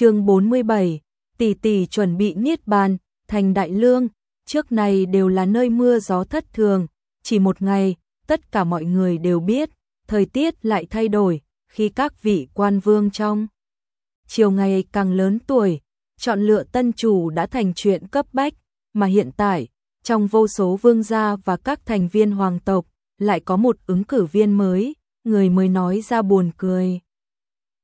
chương 47, tỷ tỷ chuẩn bị niết bàn, thành đại lương, trước này đều là nơi mưa gió thất thường, chỉ một ngày, tất cả mọi người đều biết, thời tiết lại thay đổi, khi các vị quan vương trong. Chiều ngày càng lớn tuổi, chọn lựa tân chủ đã thành chuyện cấp bách, mà hiện tại, trong vô số vương gia và các thành viên hoàng tộc, lại có một ứng cử viên mới, người mới nói ra buồn cười.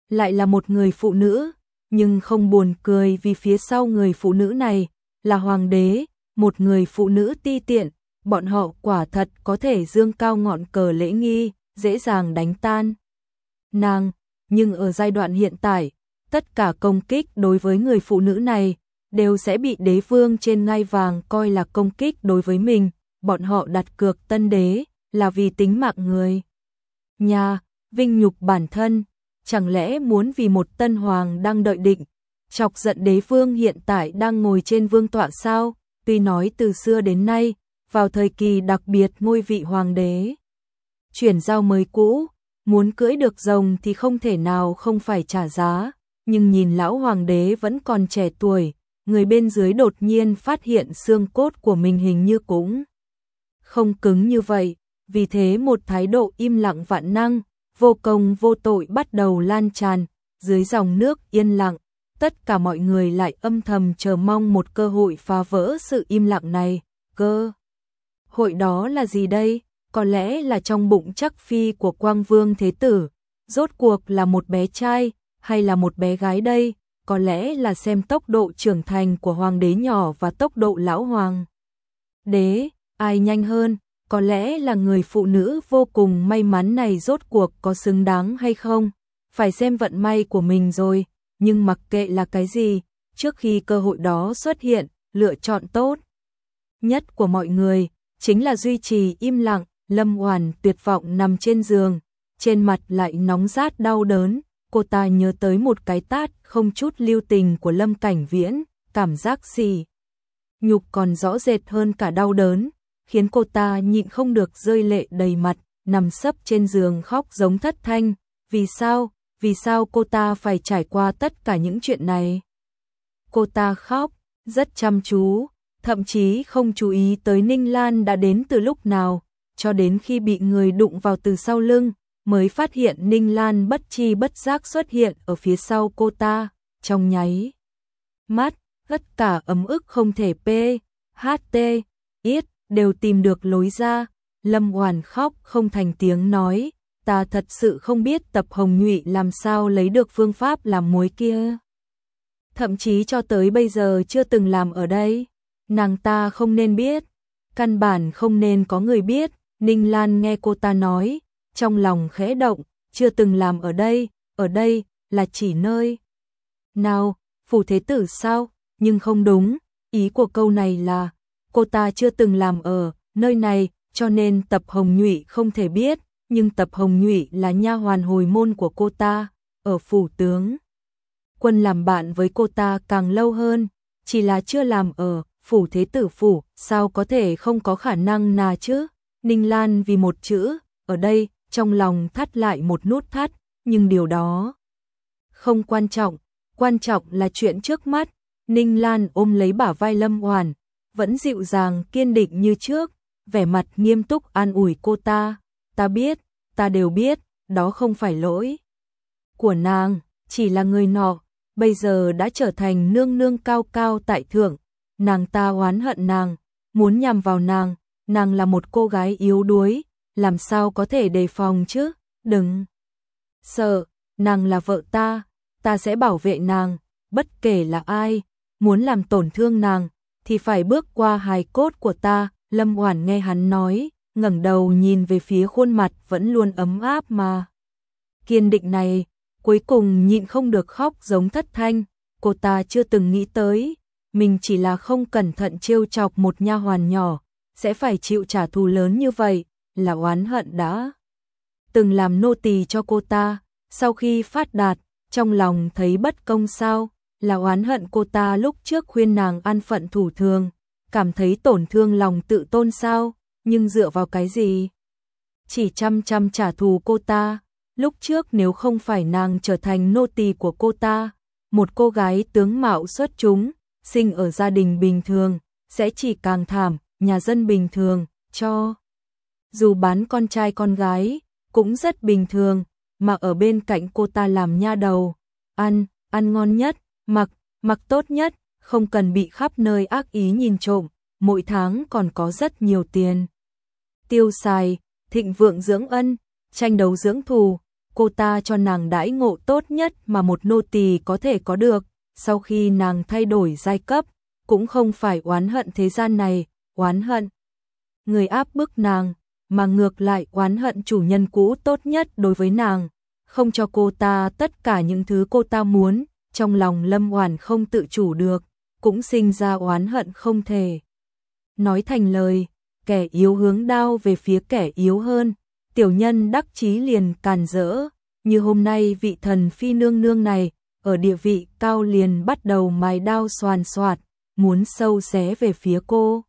Lại là một người phụ nữ, nhưng không buồn cười vì phía sau người phụ nữ này là hoàng đế, một người phụ nữ ti tiện, bọn họ quả thật có thể dương cao ngọn cờ lễ nghi, dễ dàng đánh tan. Nàng, nhưng ở giai đoạn hiện tại, tất cả công kích đối với người phụ nữ này đều sẽ bị đế vương trên ngai vàng coi là công kích đối với mình, bọn họ đặt cược tân đế là vì tính mạng người. Nhà, vinh nhục bản thân, chẳng lẽ muốn vì một tân hoàng đang đợi định, chọc giận đế vương hiện tại đang ngồi trên vương tọa sao, tuy nói từ xưa đến nay, vào thời kỳ đặc biệt ngôi vị hoàng đế. Chuyển giao mới cũ, muốn cưỡi được rồng thì không thể nào không phải trả giá, nhưng nhìn lão hoàng đế vẫn còn trẻ tuổi, người bên dưới đột nhiên phát hiện xương cốt của mình hình như cũng không cứng như vậy, vì thế một thái độ im lặng vạn năng, vô công vô tội bắt đầu lan tràn, dưới dòng nước yên lặng, tất cả mọi người lại âm thầm chờ mong một cơ hội phá vỡ sự im lặng này, cơ. Hội đó là gì đây? Có lẽ là trong bụng chắc phi của Quang Vương Thế Tử, rốt cuộc là một bé trai, hay là một bé gái đây? Có lẽ là xem tốc độ trưởng thành của hoàng đế nhỏ và tốc độ lão hoàng. Đế, ai nhanh hơn? Có lẽ là người phụ nữ vô cùng may mắn này rốt cuộc có xứng đáng hay không, phải xem vận may của mình rồi, nhưng mặc kệ là cái gì, trước khi cơ hội đó xuất hiện, lựa chọn tốt nhất của mọi người chính là duy trì im lặng, Lâm Hoàn tuyệt vọng nằm trên giường, trên mặt lại nóng rát đau đớn, cô ta nhớ tới một cái tát không chút lưu tình của Lâm Cảnh Viễn, cảm giác gì? Nhục còn rõ rệt hơn cả đau đớn, khiến cô ta nhịn không được rơi lệ đầy mặt, nằm sấp trên giường khóc giống thất thanh. Vì sao? Vì sao cô ta phải trải qua tất cả những chuyện này? Cô ta khóc, rất chăm chú, thậm chí không chú ý tới Ninh Lan đã đến từ lúc nào, cho đến khi bị người đụng vào từ sau lưng, mới phát hiện Ninh Lan bất chi bất giác xuất hiện ở phía sau cô ta, trong nháy. Mắt, tất cả ấm ức không thể p, ht, ít, đều tìm được lối ra. Lâm Hoàn khóc không thành tiếng nói, ta thật sự không biết tập hồng nhụy làm sao lấy được phương pháp làm muối kia. Thậm chí cho tới bây giờ chưa từng làm ở đây, nàng ta không nên biết, căn bản không nên có người biết, Ninh Lan nghe cô ta nói, trong lòng khẽ động, chưa từng làm ở đây, ở đây là chỉ nơi. Nào, phủ thế tử sao, nhưng không đúng, ý của câu này là cô ta chưa từng làm ở nơi này, cho nên Tập Hồng Nhụy không thể biết, nhưng Tập Hồng Nhụy là nha hoàn hồi môn của cô ta, ở phủ tướng. Quân làm bạn với cô ta càng lâu hơn, chỉ là chưa làm ở phủ thế tử phủ, sao có thể không có khả năng nà chứ? Ninh Lan vì một chữ, ở đây, trong lòng thắt lại một nút thắt, nhưng điều đó không quan trọng, quan trọng là chuyện trước mắt. Ninh Lan ôm lấy bả vai Lâm Hoàn, vẫn dịu dàng kiên định như trước, vẻ mặt nghiêm túc an ủi cô ta, ta biết, ta đều biết, đó không phải lỗi của nàng, chỉ là người nọ, bây giờ đã trở thành nương nương cao cao tại thượng, nàng ta oán hận nàng, muốn nhằm vào nàng, nàng là một cô gái yếu đuối, làm sao có thể đề phòng chứ, đừng sợ, nàng là vợ ta, ta sẽ bảo vệ nàng, bất kể là ai, muốn làm tổn thương nàng, thì phải bước qua hài cốt của ta, Lâm Oản nghe hắn nói, ngẩng đầu nhìn về phía khuôn mặt vẫn luôn ấm áp mà. Kiên định này, cuối cùng nhịn không được khóc giống thất thanh, cô ta chưa từng nghĩ tới, mình chỉ là không cẩn thận trêu chọc một nha hoàn nhỏ, sẽ phải chịu trả thù lớn như vậy, là oán hận đã. Từng làm nô tỳ cho cô ta, sau khi phát đạt, trong lòng thấy bất công sao, là oán hận cô ta lúc trước khuyên nàng ăn phận thủ thường, cảm thấy tổn thương lòng tự tôn sao, nhưng dựa vào cái gì? Chỉ chăm chăm trả thù cô ta, lúc trước nếu không phải nàng trở thành nô tỳ của cô ta, một cô gái tướng mạo xuất chúng, sinh ở gia đình bình thường, sẽ chỉ càng thảm, nhà dân bình thường, cho. Dù bán con trai con gái, cũng rất bình thường, mà ở bên cạnh cô ta làm nha đầu, ăn, ăn ngon nhất, mặc, mặc tốt nhất, không cần bị khắp nơi ác ý nhìn trộm, mỗi tháng còn có rất nhiều tiền. Tiêu xài, thịnh vượng dưỡng ân, tranh đấu dưỡng thù, cô ta cho nàng đãi ngộ tốt nhất mà một nô tỳ có thể có được, sau khi nàng thay đổi giai cấp, cũng không phải oán hận thế gian này, oán hận. Người áp bức nàng, mà ngược lại oán hận chủ nhân cũ tốt nhất đối với nàng, không cho cô ta tất cả những thứ cô ta muốn, trong lòng Lâm Hoàn không tự chủ được, cũng sinh ra oán hận không thể. Nói thành lời, kẻ yếu hướng đao về phía kẻ yếu hơn, tiểu nhân đắc chí liền càn rỡ, như hôm nay vị thần phi nương nương này, ở địa vị cao liền bắt đầu mài đao xoàn xoạt, muốn sâu xé về phía cô.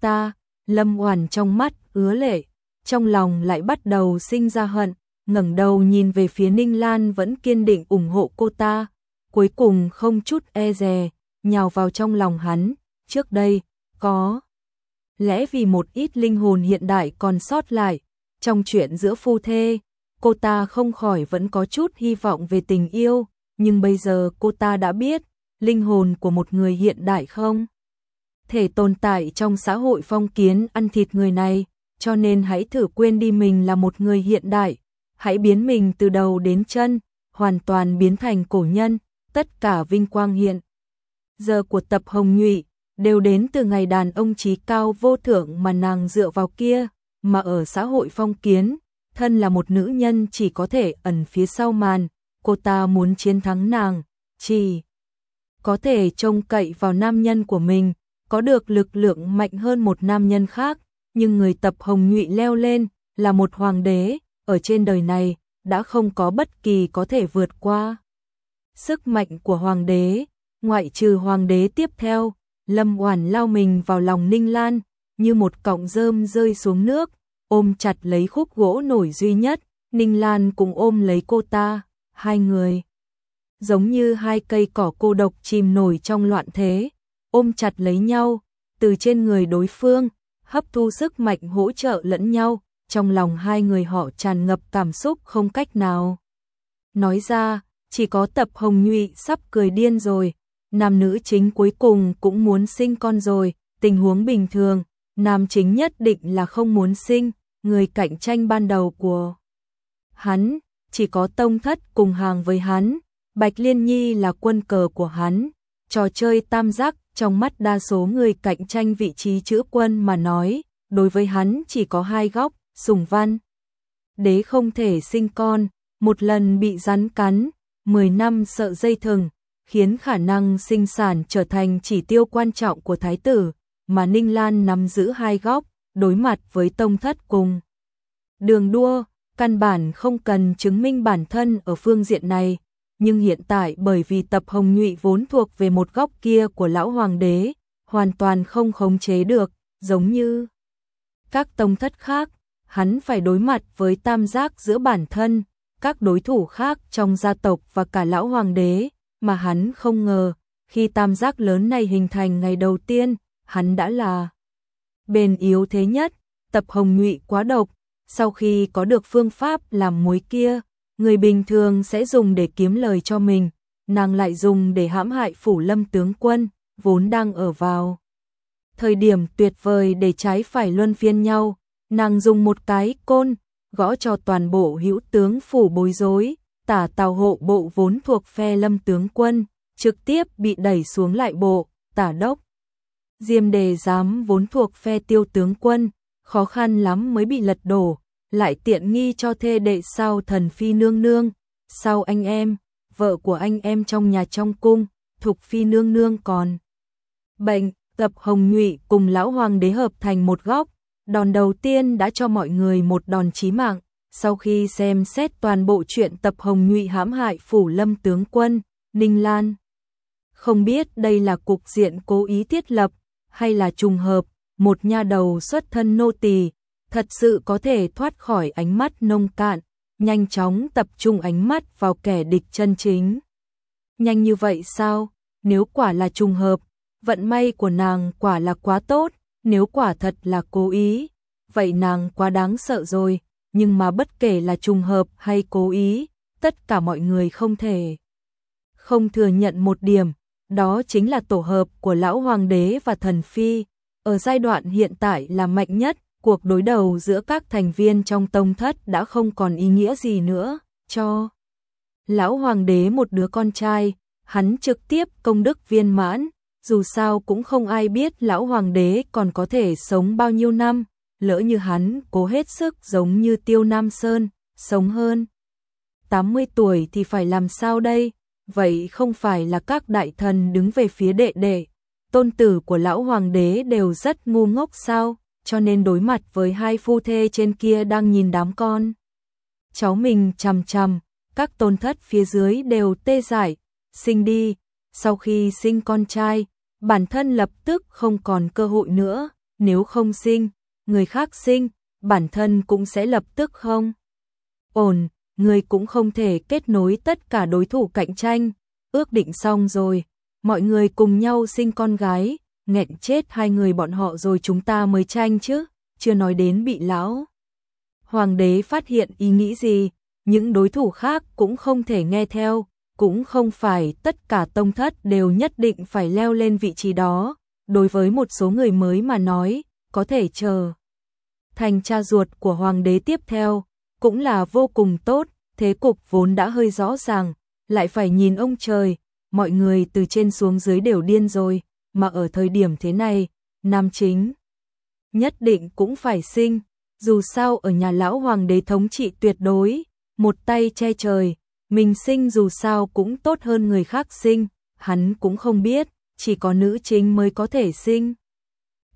Ta, Lâm Hoàn trong mắt ứa lệ, trong lòng lại bắt đầu sinh ra hận, ngẩng đầu nhìn về phía Ninh Lan vẫn kiên định ủng hộ cô ta, cuối cùng không chút e dè, nhào vào trong lòng hắn, trước đây, có. Lẽ vì một ít linh hồn hiện đại còn sót lại, trong chuyện giữa phu thê, cô ta không khỏi vẫn có chút hy vọng về tình yêu, nhưng bây giờ cô ta đã biết, linh hồn của một người hiện đại không? Thể tồn tại trong xã hội phong kiến ăn thịt người này, cho nên hãy thử quên đi mình là một người hiện đại, hãy biến mình từ đầu đến chân, hoàn toàn biến thành cổ nhân, tất cả vinh quang hiện. Giờ của tập hồng nhụy, đều đến từ ngày đàn ông trí cao vô thượng mà nàng dựa vào kia, mà ở xã hội phong kiến, thân là một nữ nhân chỉ có thể ẩn phía sau màn, cô ta muốn chiến thắng nàng, chỉ có thể trông cậy vào nam nhân của mình, có được lực lượng mạnh hơn một nam nhân khác, nhưng người tập hồng nhụy leo lên, là một hoàng đế, ở trên đời này, đã không có bất kỳ có thể vượt qua. Sức mạnh của hoàng đế, ngoại trừ hoàng đế tiếp theo, Lâm Oản lao mình vào lòng Ninh Lan, như một cọng rơm rơi xuống nước, ôm chặt lấy khúc gỗ nổi duy nhất, Ninh Lan cũng ôm lấy cô ta, hai người. Giống như hai cây cỏ cô độc chìm nổi trong loạn thế, ôm chặt lấy nhau, từ trên người đối phương, hấp thu sức mạnh hỗ trợ lẫn nhau, trong lòng hai người họ tràn ngập cảm xúc không cách nào. Nói ra, chỉ có tập hồng nhụy sắp cười điên rồi, nam nữ chính cuối cùng cũng muốn sinh con rồi, tình huống bình thường, nam chính nhất định là không muốn sinh, người cạnh tranh ban đầu của hắn, chỉ có tông thất cùng hàng với hắn, Bạch Liên Nhi là quân cờ của hắn, trò chơi tam giác trong mắt đa số người cạnh tranh vị trí chữ quân mà nói, đối với hắn chỉ có hai góc, sùng văn. Đế không thể sinh con, một lần bị rắn cắn, 10 năm sợ dây thừng, khiến khả năng sinh sản trở thành chỉ tiêu quan trọng của thái tử, mà Ninh Lan nắm giữ hai góc, đối mặt với tông thất cùng. Đường đua, căn bản không cần chứng minh bản thân ở phương diện này, nhưng hiện tại bởi vì tập hồng nhụy vốn thuộc về một góc kia của lão hoàng đế, hoàn toàn không khống chế được, giống như các tông thất khác, hắn phải đối mặt với tam giác giữa bản thân, các đối thủ khác trong gia tộc và cả lão hoàng đế, mà hắn không ngờ, khi tam giác lớn này hình thành ngày đầu tiên, hắn đã là bền yếu thế nhất, tập hồng nhụy quá độc, sau khi có được phương pháp làm muối kia, người bình thường sẽ dùng để kiếm lời cho mình, nàng lại dùng để hãm hại phủ lâm tướng quân, vốn đang ở vào. Thời điểm tuyệt vời để trái phải luân phiên nhau, nàng dùng một cái côn, gõ cho toàn bộ hữu tướng phủ bối rối, tả tàu hộ bộ vốn thuộc phe lâm tướng quân, trực tiếp bị đẩy xuống lại bộ, tả đốc. Diêm đề giám vốn thuộc phe tiêu tướng quân, khó khăn lắm mới bị lật đổ, lại tiện nghi cho thê đệ sau thần phi nương nương, sau anh em, vợ của anh em trong nhà trong cung, thục phi nương nương còn. Bệnh, tập hồng nhụy cùng lão hoàng đế hợp thành một góc, đòn đầu tiên đã cho mọi người một đòn chí mạng, sau khi xem xét toàn bộ chuyện tập hồng nhụy hãm hại phủ lâm tướng quân, Ninh Lan. Không biết đây là cục diện cố ý thiết lập, hay là trùng hợp, một nha đầu xuất thân nô tỳ thật sự có thể thoát khỏi ánh mắt nông cạn, nhanh chóng tập trung ánh mắt vào kẻ địch chân chính. Nhanh như vậy sao? Nếu quả là trùng hợp, vận may của nàng quả là quá tốt, nếu quả thật là cố ý, vậy nàng quá đáng sợ rồi, nhưng mà bất kể là trùng hợp hay cố ý, tất cả mọi người không thể không thừa nhận một điểm, đó chính là tổ hợp của lão hoàng đế và thần phi, ở giai đoạn hiện tại là mạnh nhất, cuộc đối đầu giữa các thành viên trong tông thất đã không còn ý nghĩa gì nữa, cho lão hoàng đế một đứa con trai, hắn trực tiếp công đức viên mãn, dù sao cũng không ai biết lão hoàng đế còn có thể sống bao nhiêu năm, lỡ như hắn cố hết sức giống như Tiêu Nam Sơn, sống hơn 80 tuổi thì phải làm sao đây? Vậy không phải là các đại thần đứng về phía đệ đệ, tôn tử của lão hoàng đế đều rất ngu ngốc sao, cho nên đối mặt với hai phu thê trên kia đang nhìn đám con. Cháu mình chằm chằm, các tôn thất phía dưới đều tê dại, sinh đi, sau khi sinh con trai, bản thân lập tức không còn cơ hội nữa, nếu không sinh, người khác sinh, bản thân cũng sẽ lập tức không. Ổn, người cũng không thể kết nối tất cả đối thủ cạnh tranh, ước định xong rồi, mọi người cùng nhau sinh con gái, nghẹn chết hai người bọn họ rồi chúng ta mới tranh chứ, chưa nói đến bị lão. Hoàng đế phát hiện ý nghĩ gì, những đối thủ khác cũng không thể nghe theo, cũng không phải tất cả tông thất đều nhất định phải leo lên vị trí đó, đối với một số người mới mà nói, có thể chờ. Thành cha ruột của hoàng đế tiếp theo, cũng là vô cùng tốt, thế cục vốn đã hơi rõ ràng, lại phải nhìn ông trời, mọi người từ trên xuống dưới đều điên rồi, mà ở thời điểm thế này, nam chính nhất định cũng phải sinh, dù sao ở nhà lão hoàng đế thống trị tuyệt đối, một tay che trời, mình sinh dù sao cũng tốt hơn người khác sinh, hắn cũng không biết, chỉ có nữ chính mới có thể sinh.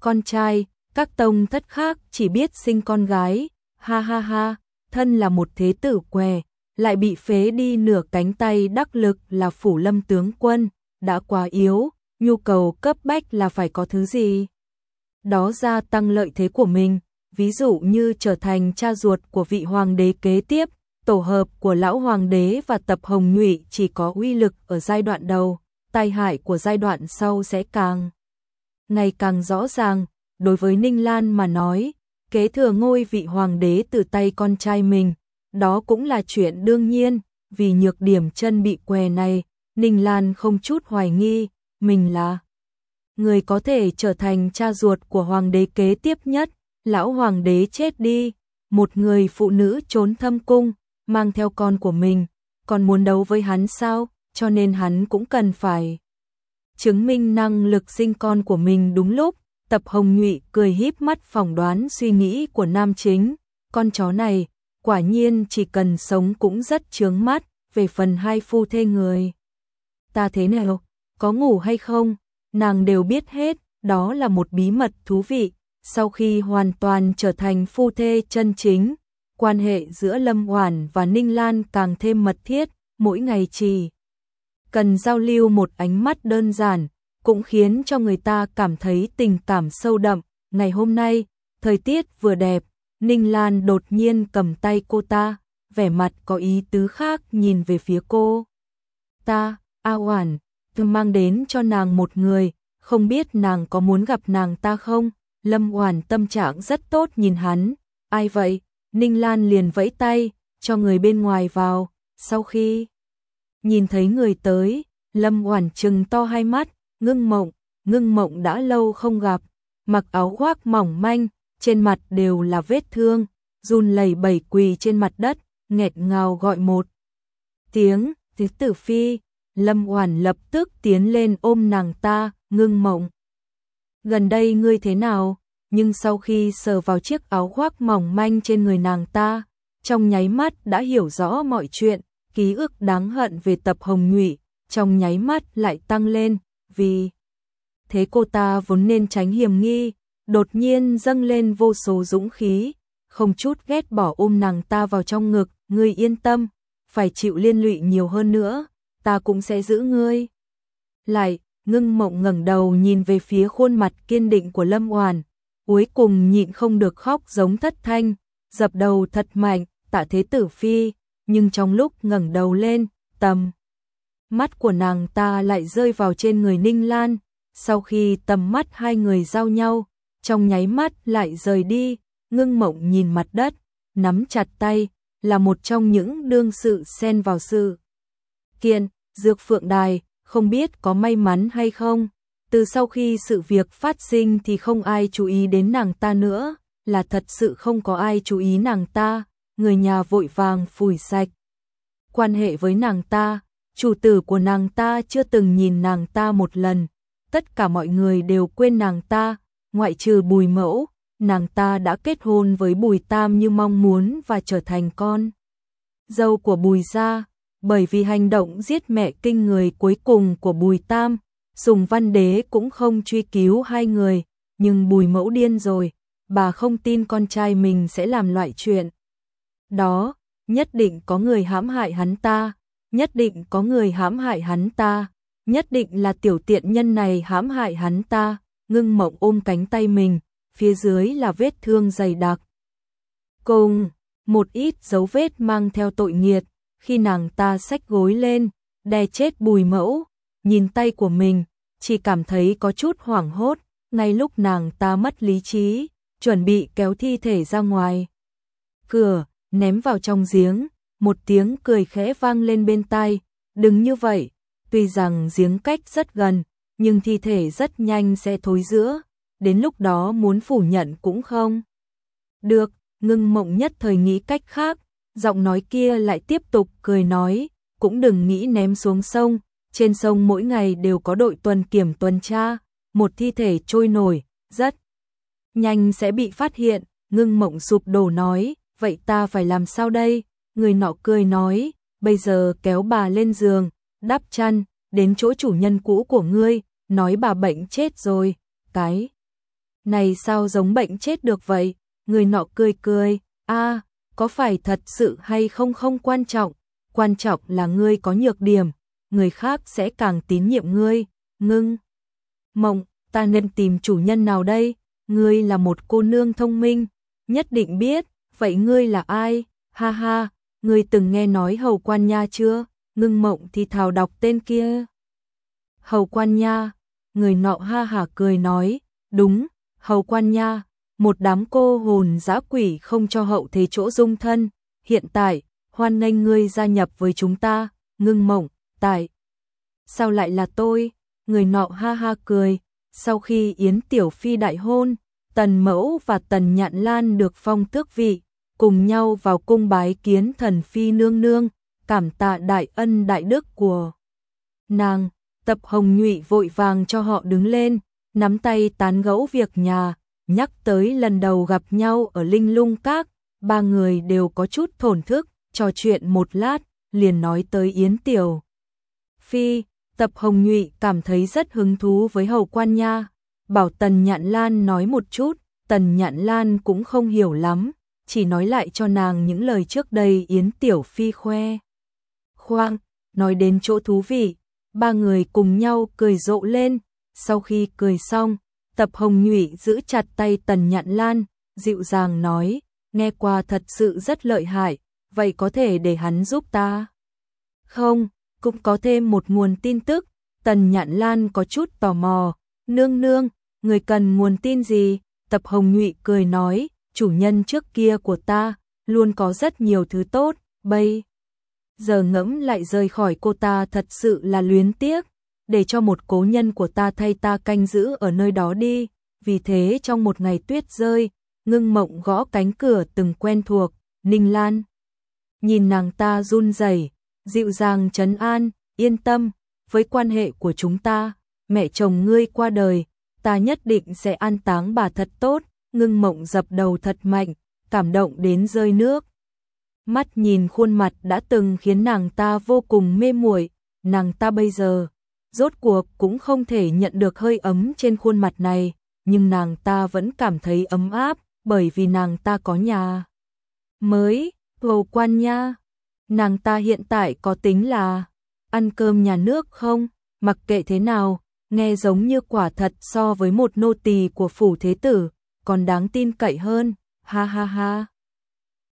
Con trai, các tông thất khác chỉ biết sinh con gái, ha ha ha, thân là một thế tử què, lại bị phế đi nửa cánh tay đắc lực là phủ lâm tướng quân, đã quá yếu, nhu cầu cấp bách là phải có thứ gì. Đó gia tăng lợi thế của mình, ví dụ như trở thành cha ruột của vị hoàng đế kế tiếp, tổ hợp của lão hoàng đế và tập hồng nhụy chỉ có uy lực ở giai đoạn đầu, tai hại của giai đoạn sau sẽ càng ngày càng rõ ràng. Đối với Ninh Lan mà nói, kế thừa ngôi vị hoàng đế từ tay con trai mình, đó cũng là chuyện đương nhiên, vì nhược điểm chân bị què này, Ninh Lan không chút hoài nghi, mình là người có thể trở thành cha ruột của hoàng đế kế tiếp nhất, lão hoàng đế chết đi, một người phụ nữ trốn thâm cung, mang theo con của mình, còn muốn đấu với hắn sao, cho nên hắn cũng cần phải chứng minh năng lực sinh con của mình đúng lúc. Tập Hồng Nhụy cười híp mắt phỏng đoán suy nghĩ của nam chính, con chó này, quả nhiên chỉ cần sống cũng rất chướng mắt, về phần hai phu thê người. Ta thế nào, có ngủ hay không, nàng đều biết hết, đó là một bí mật thú vị, sau khi hoàn toàn trở thành phu thê chân chính, quan hệ giữa Lâm Hoàn và Ninh Lan càng thêm mật thiết, mỗi ngày chỉ cần giao lưu một ánh mắt đơn giản, cũng khiến cho người ta cảm thấy tình cảm sâu đậm. Ngày hôm nay, thời tiết vừa đẹp, Ninh Lan đột nhiên cầm tay cô ta, vẻ mặt có ý tứ khác nhìn về phía cô. Ta, A Hoàn, tôi mang đến cho nàng một người, không biết nàng có muốn gặp nàng ta không? Lâm Hoàn tâm trạng rất tốt nhìn hắn, ai vậy? Ninh Lan liền vẫy tay, cho người bên ngoài vào, sau khi nhìn thấy người tới, Lâm Hoàn trừng to hai mắt, ngưng mộng, ngưng mộng đã lâu không gặp, mặc áo khoác mỏng manh, trên mặt đều là vết thương, run lẩy bẩy quỳ trên mặt đất, nghẹt ngào gọi một tiếng, thứ tử phi, Lâm Hoàn lập tức tiến lên ôm nàng ta, ngưng mộng. Gần đây ngươi thế nào? Nhưng sau khi sờ vào chiếc áo khoác mỏng manh trên người nàng ta, trong nháy mắt đã hiểu rõ mọi chuyện, ký ức đáng hận về tập hồng nhụy, trong nháy mắt lại tăng lên, vì thế cô ta vốn nên tránh hiểm nghi, đột nhiên dâng lên vô số dũng khí, không chút ghét bỏ ôm nàng ta vào trong ngực, ngươi yên tâm, phải chịu liên lụy nhiều hơn nữa, ta cũng sẽ giữ ngươi. Lại, ngưng mộng ngẩng đầu nhìn về phía khuôn mặt kiên định của Lâm Oản, cuối cùng nhịn không được khóc giống thất thanh, dập đầu thật mạnh, tạ thế tử phi, nhưng trong lúc ngẩng đầu lên, tầm mắt của nàng ta lại rơi vào trên người Ninh Lan, sau khi tầm mắt hai người giao nhau, trong nháy mắt lại rời đi, ngưng mộng nhìn mặt đất, nắm chặt tay, là một trong những đương sự xen vào sự. Kiện, Dược Phượng Đài, không biết có may mắn hay không, từ sau khi sự việc phát sinh thì không ai chú ý đến nàng ta nữa, là thật sự không có ai chú ý nàng ta, người nhà vội vàng phủi sạch. Quan hệ với nàng ta, chủ tử của nàng ta chưa từng nhìn nàng ta một lần, tất cả mọi người đều quên nàng ta, ngoại trừ bùi mẫu, nàng ta đã kết hôn với bùi tam như mong muốn và trở thành con. Dâu của bùi gia, bởi vì hành động giết mẹ kinh người cuối cùng của bùi tam, Sùng Văn Đế cũng không truy cứu hai người, nhưng bùi mẫu điên rồi, bà không tin con trai mình sẽ làm loại chuyện. Đó, nhất định có người hãm hại hắn ta, nhất định có người hãm hại hắn ta, nhất định là tiểu tiện nhân này hãm hại hắn ta, ngưng mộng ôm cánh tay mình, phía dưới là vết thương dày đặc. Cùng, một ít dấu vết mang theo tội nghiệt, khi nàng ta xách gối lên, đè chết bùi mẫu, nhìn tay của mình, chỉ cảm thấy có chút hoảng hốt, ngay lúc nàng ta mất lý trí, chuẩn bị kéo thi thể ra ngoài. Cửa, ném vào trong giếng, một tiếng cười khẽ vang lên bên tai, đừng như vậy, tuy rằng giếng cách rất gần, nhưng thi thể rất nhanh sẽ thối giữa, đến lúc đó muốn phủ nhận cũng không. Được, ngưng mộng nhất thời nghĩ cách khác, giọng nói kia lại tiếp tục cười nói, cũng đừng nghĩ ném xuống sông, trên sông mỗi ngày đều có đội tuần kiểm tuần tra, một thi thể trôi nổi, rất nhanh sẽ bị phát hiện, ngưng mộng sụp đổ nói, vậy ta phải làm sao đây? Người nọ cười nói, bây giờ kéo bà lên giường, đắp chăn, đến chỗ chủ nhân cũ của ngươi, nói bà bệnh chết rồi, cái này sao giống bệnh chết được vậy? Người nọ cười cười, a có phải thật sự hay không không quan trọng, quan trọng là ngươi có nhược điểm, người khác sẽ càng tín nhiệm ngươi, ngưng. Mộng, ta nên tìm chủ nhân nào đây? Ngươi là một cô nương thông minh, nhất định biết, vậy ngươi là ai? Ha ha, ngươi từng nghe nói hầu quan nha chưa? Ngưng mộng thì thào đọc tên kia. Hầu quan nha, người nọ ha hả cười nói, đúng, hầu quan nha, một đám cô hồn giã quỷ không cho hậu thế chỗ dung thân, hiện tại, hoan nghênh ngươi gia nhập với chúng ta, ngưng mộng, tại. Sao lại là tôi? Người nọ ha ha cười, sau khi Yến Tiểu Phi đại hôn, Tần Mẫu và Tần Nhạn Lan được phong tước vị, cùng nhau vào cung bái kiến thần Phi nương nương, cảm tạ đại ân đại đức của nàng. Tập Hồng Nhụy vội vàng cho họ đứng lên, nắm tay tán gẫu việc nhà, nhắc tới lần đầu gặp nhau ở Linh Lung Các, ba người đều có chút thổn thức, trò chuyện một lát, liền nói tới Yến Tiểu. Phi, Tập Hồng Nhụy cảm thấy rất hứng thú với Hầu Quan Nha, bảo Tần Nhạn Lan nói một chút, Tần Nhạn Lan cũng không hiểu lắm, chỉ nói lại cho nàng những lời trước đây Yến Tiểu Phi khoe. Khoang, nói đến chỗ thú vị, ba người cùng nhau cười rộ lên, sau khi cười xong, Tập Hồng Nhụy giữ chặt tay Tần Nhạn Lan, dịu dàng nói, nghe qua thật sự rất lợi hại, vậy có thể để hắn giúp ta? Không, cũng có thêm một nguồn tin tức, Tần Nhạn Lan có chút tò mò, nương nương, người cần nguồn tin gì? Tập Hồng Nhụy cười nói, chủ nhân trước kia của ta, luôn có rất nhiều thứ tốt, bây. Giờ ngẫm lại rời khỏi cô ta thật sự là luyến tiếc, để cho một cố nhân của ta thay ta canh giữ ở nơi đó đi, vì thế trong một ngày tuyết rơi, ngưng mộng gõ cánh cửa từng quen thuộc, Ninh Lan. Nhìn nàng ta run rẩy, dịu dàng trấn an, yên tâm, với quan hệ của chúng ta, mẹ chồng ngươi qua đời, ta nhất định sẽ an táng bà thật tốt, ngưng mộng dập đầu thật mạnh, cảm động đến rơi nước. Mắt nhìn khuôn mặt đã từng khiến nàng ta vô cùng mê muội, nàng ta bây giờ, rốt cuộc cũng không thể nhận được hơi ấm trên khuôn mặt này, nhưng nàng ta vẫn cảm thấy ấm áp, bởi vì nàng ta có nhà mới, hầu quan nha. Nàng ta hiện tại có tính là ăn cơm nhà nước không? Mặc kệ thế nào, nghe giống như quả thật so với một nô tỳ của phủ thế tử, còn đáng tin cậy hơn. Ha ha ha.